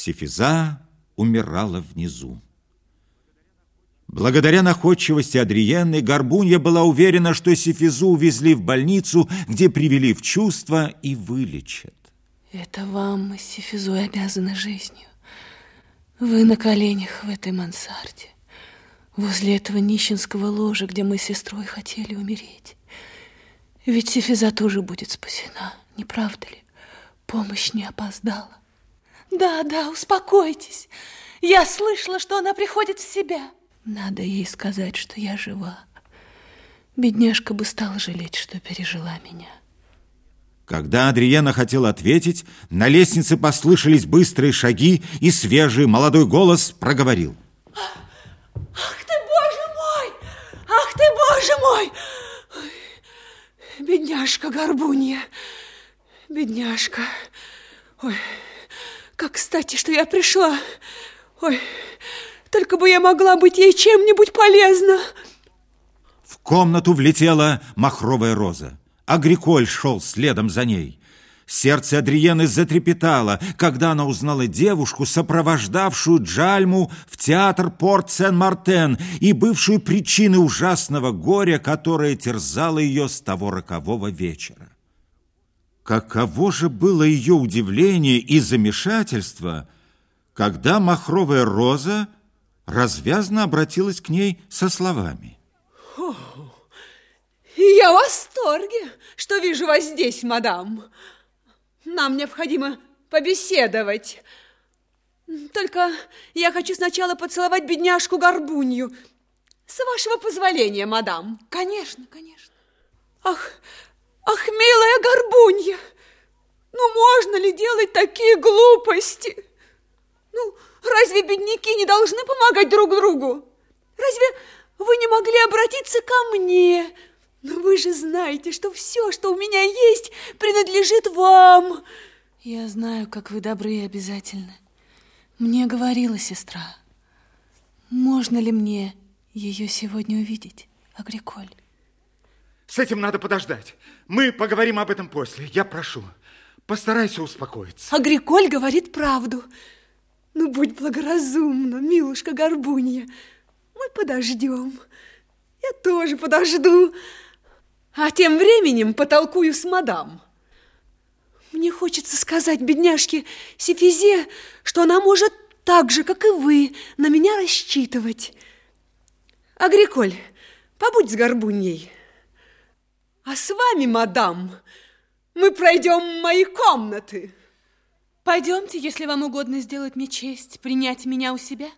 Сифиза умирала внизу. Благодаря находчивости Адриенны, Горбунья была уверена, что Сифизу увезли в больницу, где привели в чувство и вылечат. Это вам мы с Сифизой обязаны жизнью. Вы на коленях в этой мансарде, возле этого нищенского ложа, где мы с сестрой хотели умереть. Ведь Сифиза тоже будет спасена, не правда ли? Помощь не опоздала. Да, да, успокойтесь. Я слышала, что она приходит в себя. Надо ей сказать, что я жива. Бедняжка бы стала жалеть, что пережила меня. Когда Адриена хотела ответить, на лестнице послышались быстрые шаги, и свежий молодой голос проговорил. Ах ты, боже мой! Ах ты, боже мой! Бедняжка Горбунья, бедняжка. Ой, как кстати, что я пришла. Ой, только бы я могла быть ей чем-нибудь полезна. В комнату влетела махровая роза. Агриколь шел следом за ней. Сердце Адриены затрепетало, когда она узнала девушку, сопровождавшую Джальму в театр Порт-Сен-Мартен и бывшую причиной ужасного горя, которое терзало ее с того рокового вечера. Каково же было ее удивление и замешательство, когда махровая роза развязно обратилась к ней со словами. Я в восторге, что вижу вас здесь, мадам. Нам необходимо побеседовать. Только я хочу сначала поцеловать бедняжку Горбунью. С вашего позволения, мадам. Конечно, конечно. Ах, ах, милая Горбунья, ну можно ли делать такие глупости? Ну, разве бедняки не должны помогать друг другу? Разве вы не могли обратиться ко мне? Но вы же знаете, что все, что у меня есть, принадлежит вам. Я знаю, как вы добры и обязательны. Мне говорила сестра. Можно ли мне ее сегодня увидеть, Агриколь? С этим надо подождать. Мы поговорим об этом после. Я прошу, постарайся успокоиться. Агриколь говорит правду. Ну, будь благоразумна, милушка Горбунья. Мы подождем. Я тоже подожду. А тем временем потолкую с мадам. Мне хочется сказать бедняжке Сифизе, что она может так же, как и вы, на меня рассчитывать. Агриколь, побудь с горбуньей. А с вами, мадам, мы пройдем мои комнаты. Пойдемте, если вам угодно сделать мне честь, принять меня у себя.